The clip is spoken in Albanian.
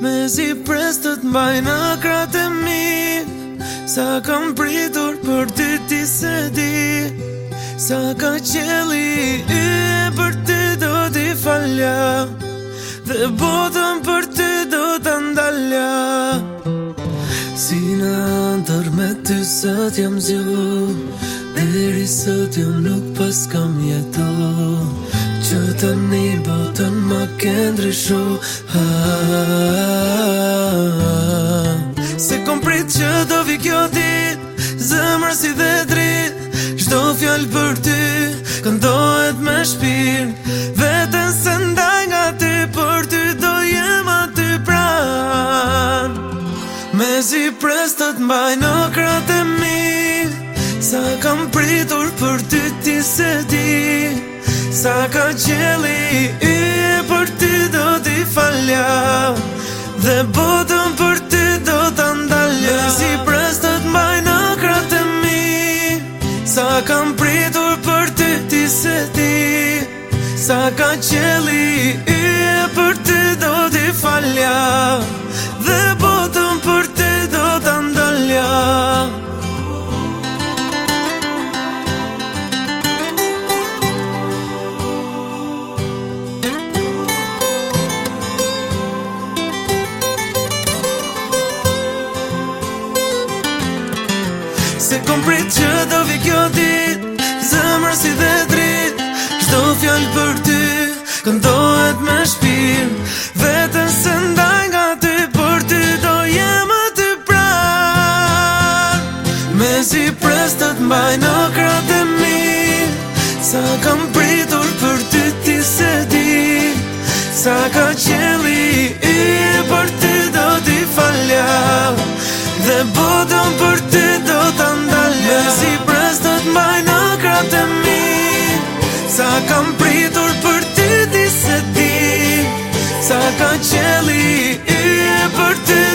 Me zi pres të të mbaj në kratë e mi Sa kam pritur për ty ti se di Sa ka qeli i e për ty do t'i falja Dhe botëm për ty do t'a ndalja Si në antër me ty se t'jam zjuë Deri sot jo nuk pas kam jeto Që të një botën më këndri shu Se kom prit që do vi kjo dit Zëmër si dhe drit Shdo fjallë për ty Këndohet me shpir Vetën se ndaj nga ty Për ty do jem aty pran Me zi prestat mbaj në kratë e Sa kam pritur për ty ti se di Sa ka qeli i për ty do t'i falja Dhe botëm për ty do t'a ndalja Dhe si prestët maj në kratë e mi Sa kam pritur për ty ti se di Sa ka qeli i për ty do t'i falja Se kom prit që do vi kjo dit Zemrë si dhe drit Qdo fjall për ty Këndohet me shpir Vete se ndaj nga ty Për ty do jemë të prak Me si pres të të mbaj në kratë e mi Sa kam pritur për ty ti se di Sa ka qeli i për ty do ti falja Dhe botëm për ty Sa kam pritur për ty, ti se ti Sa ka qeli i e për ty